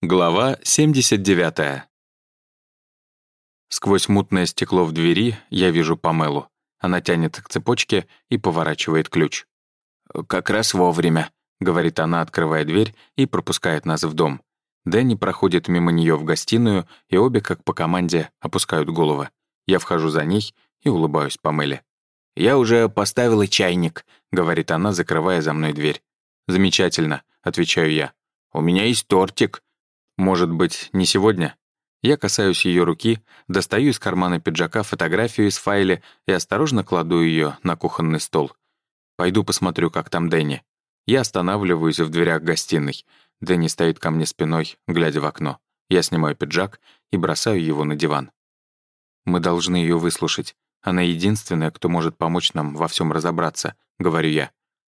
Глава 79. Сквозь мутное стекло в двери я вижу Памелу. Она тянет к цепочке и поворачивает ключ. «Как раз вовремя», — говорит она, открывая дверь и пропускает нас в дом. Дэнни проходит мимо нее в гостиную, и обе, как по команде, опускают головы. Я вхожу за ней и улыбаюсь Памеле. «Я уже поставила чайник», — говорит она, закрывая за мной дверь. «Замечательно», — отвечаю я. «У меня есть тортик», может быть, не сегодня? Я касаюсь ее руки, достаю из кармана пиджака фотографию из файля и осторожно кладу ее на кухонный стол. Пойду посмотрю, как там Дэнни. Я останавливаюсь в дверях гостиной. Дэнни стоит ко мне спиной, глядя в окно. Я снимаю пиджак и бросаю его на диван. Мы должны ее выслушать. Она единственная, кто может помочь нам во всем разобраться, говорю я.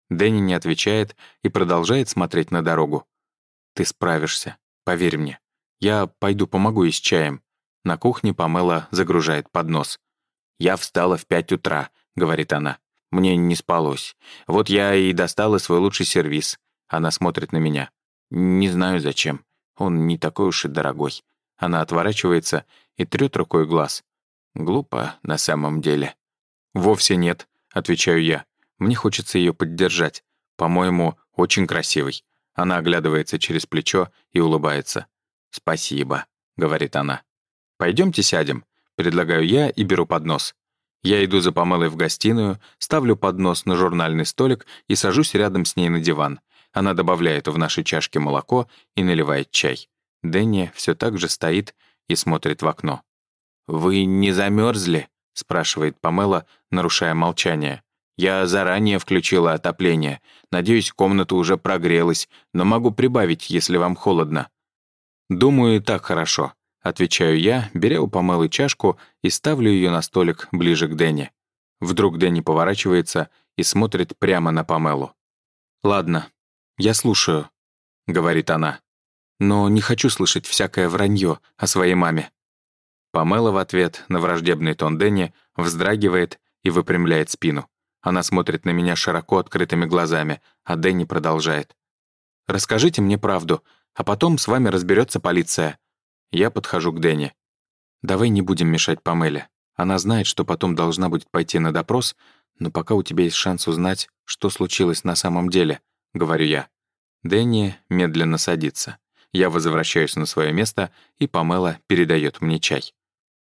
Дэнни не отвечает и продолжает смотреть на дорогу. Ты справишься. Поверь мне. Я пойду помогу ей с чаем». На кухне Памела загружает поднос. «Я встала в пять утра», — говорит она. «Мне не спалось. Вот я и достала свой лучший сервиз». Она смотрит на меня. «Не знаю, зачем. Он не такой уж и дорогой». Она отворачивается и трёт рукой глаз. Глупо на самом деле. «Вовсе нет», — отвечаю я. Мне хочется ее поддержать. По-моему, очень красивый. Она оглядывается через плечо и улыбается. «Спасибо», — говорит она. «Пойдемте сядем», — предлагаю я и беру поднос. Я иду за Памелой в гостиную, ставлю поднос на журнальный столик и сажусь рядом с ней на диван. Она добавляет в наши чашки молоко и наливает чай. Дэнни все так же стоит и смотрит в окно. «Вы не замерзли? спрашивает Памела, нарушая молчание. Я заранее включила отопление. Надеюсь, комната уже прогрелась, но могу прибавить, если вам холодно». «Думаю, так хорошо», — отвечаю я, беря у Памелы чашку и ставлю ее на столик ближе к Дэнни. Вдруг Дэнни поворачивается и смотрит прямо на Памелу. «Ладно, я слушаю», — говорит она. «Но не хочу слышать всякое вранье о своей маме». Памела в ответ на враждебный тон Дэнни вздрагивает и выпрямляет спину. Она смотрит на меня широко открытыми глазами, а Дэнни продолжает. «Расскажите мне правду, а потом с вами разберется полиция». Я подхожу к Дэнни. «Давай не будем мешать Памеле. Она знает, что потом должна будет пойти на допрос, но пока у тебя есть шанс узнать, что случилось на самом деле», — говорю я. Дэнни медленно садится. Я возвращаюсь на свое место, и Памела передает мне чай.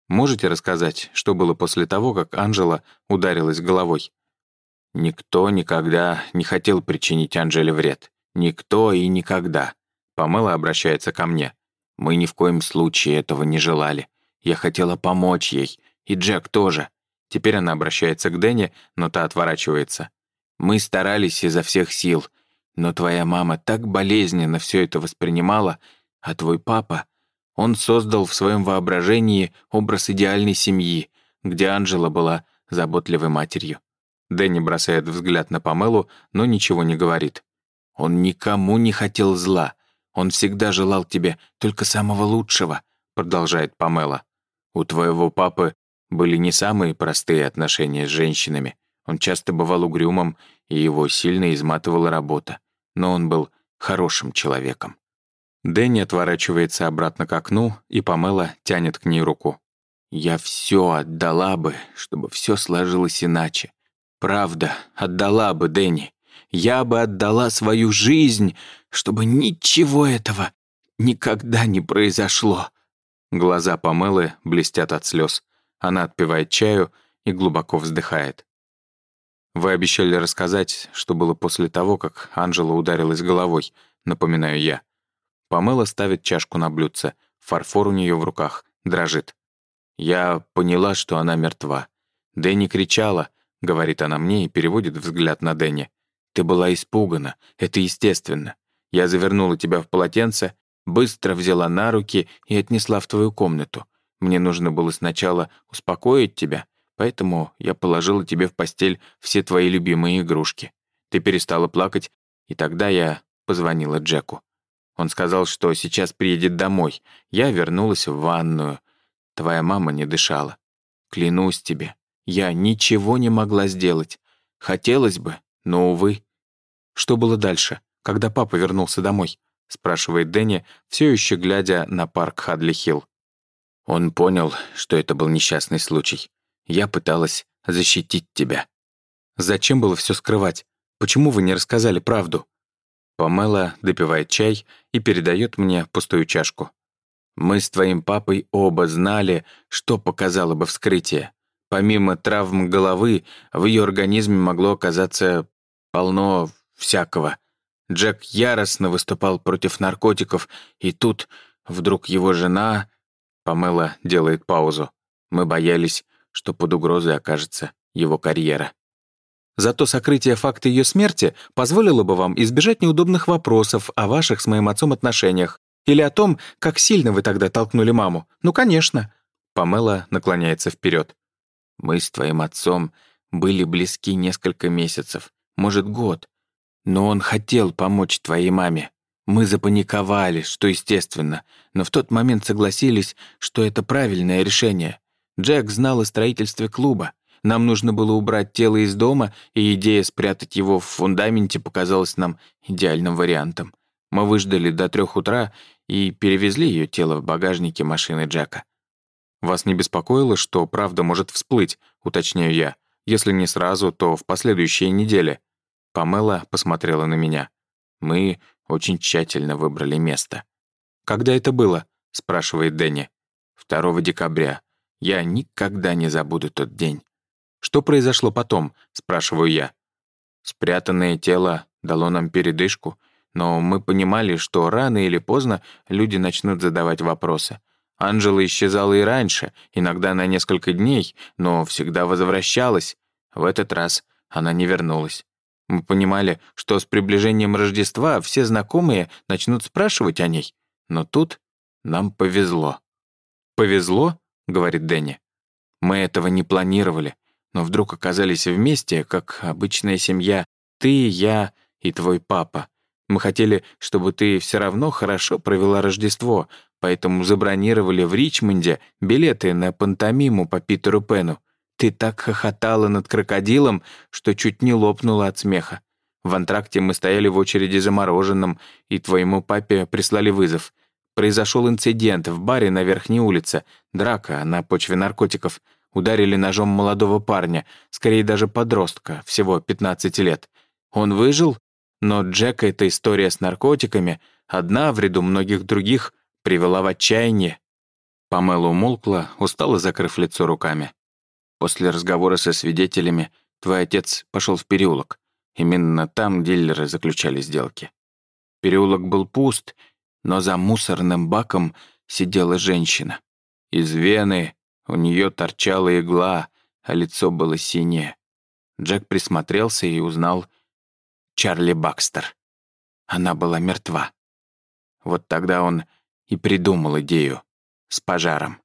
«Можете рассказать, что было после того, как Анжела ударилась головой?» Никто никогда не хотел причинить Анжеле вред. Никто и никогда. Памела обращается ко мне. Мы ни в коем случае этого не желали. Я хотела помочь ей. И Джек тоже. Теперь она обращается к Дэнни, но та отворачивается. Мы старались изо всех сил. Но твоя мама так болезненно все это воспринимала, а твой папа... Он создал в своем воображении образ идеальной семьи, где Анжела была заботливой матерью. Дэнни бросает взгляд на Памелу, но ничего не говорит. «Он никому не хотел зла. Он всегда желал тебе только самого лучшего», продолжает Памела. «У твоего папы были не самые простые отношения с женщинами. Он часто бывал угрюмым, и его сильно изматывала работа. Но он был хорошим человеком». Дэнни отворачивается обратно к окну, и Памела тянет к ней руку. «Я все отдала бы, чтобы все сложилось иначе. Правда, отдала бы Дэнни. Я бы отдала свою жизнь, чтобы ничего этого никогда не произошло. Глаза Памелы блестят от слез. Она отпивает чаю и глубоко вздыхает. «Вы обещали рассказать, что было после того, как Анжела ударилась головой», напоминаю я. Памела ставит чашку на блюдце, фарфор у нее в руках, дрожит. Я поняла, что она мертва. Дэнни кричала, — говорит она мне и переводит взгляд на Дэнни. «Ты была испугана. Это естественно. Я завернула тебя в полотенце, быстро взяла на руки и отнесла в твою комнату. Мне нужно было сначала успокоить тебя, поэтому я положила тебе в постель все твои любимые игрушки. Ты перестала плакать, и тогда я позвонила Джеку. Он сказал, что сейчас приедет домой. Я вернулась в ванную. Твоя мама не дышала. Клянусь тебе, я ничего не могла сделать. Хотелось бы, но, увы. Что было дальше, когда папа вернулся домой? — спрашивает Дэнни, все еще глядя на парк Хадли-Хилл. Он понял, что это был несчастный случай. Я пыталась защитить тебя. Зачем было все скрывать? Почему вы не рассказали правду? Памела допивает чай и передает мне пустую чашку. Мы с твоим папой оба знали, что показало бы вскрытие. Помимо травм головы, в ее организме могло оказаться полно всякого. Джек яростно выступал против наркотиков, и тут вдруг его жена... Памела делает паузу. Мы боялись, что под угрозой окажется его карьера. Зато сокрытие факта ее смерти позволило бы вам избежать неудобных вопросов о ваших с моим отцом отношениях или о том, как сильно вы тогда толкнули маму. Ну, конечно. Памела наклоняется вперед. Мы с твоим отцом были близки несколько месяцев, может, год. Но он хотел помочь твоей маме. Мы запаниковали, что естественно, но в тот момент согласились, что это правильное решение. Джек знал о строительстве клуба. Нам нужно было убрать тело из дома, и идея спрятать его в фундаменте показалась нам идеальным вариантом. Мы выждали до трех утра и перевезли ее тело в багажнике машины Джека. «Вас не беспокоило, что правда может всплыть?» — уточняю я. «Если не сразу, то в последующие недели». Памела посмотрела на меня. «Мы очень тщательно выбрали место». «Когда это было?» — спрашивает Дэнни. «2 декабря. Я никогда не забуду тот день». «Что произошло потом?» — спрашиваю я. Спрятанное тело дало нам передышку, но мы понимали, что рано или поздно люди начнут задавать вопросы. Анжела исчезала и раньше, иногда на несколько дней, но всегда возвращалась. В этот раз она не вернулась. Мы понимали, что с приближением Рождества все знакомые начнут спрашивать о ней. Но тут нам повезло. «Повезло?» — говорит Дэнни. «Мы этого не планировали, но вдруг оказались вместе, как обычная семья. Ты, я и твой папа. Мы хотели, чтобы ты все равно хорошо провела Рождество, поэтому забронировали в Ричмонде билеты на пантомиму по Питеру Пену. Ты так хохотала над крокодилом, что чуть не лопнула от смеха. В антракте мы стояли в очереди за мороженым, и твоему папе прислали вызов. Произошел инцидент в баре на Верхней улице, драка на почве наркотиков. Ударили ножом молодого парня, скорее даже подростка, всего 15 лет. Он выжил, но Джека эта история с наркотиками, одна в ряду многих других, привела в отчаяние. Памела умолкла, устало закрыв лицо руками. После разговора со свидетелями твой отец пошел в переулок. Именно там дилеры заключали сделки. Переулок был пуст, но за мусорным баком сидела женщина. Из вены у нее торчала игла, а лицо было синее. Джек присмотрелся и узнал Чарли Бакстер. Она была мертва. Вот тогда он и придумал идею с пожаром.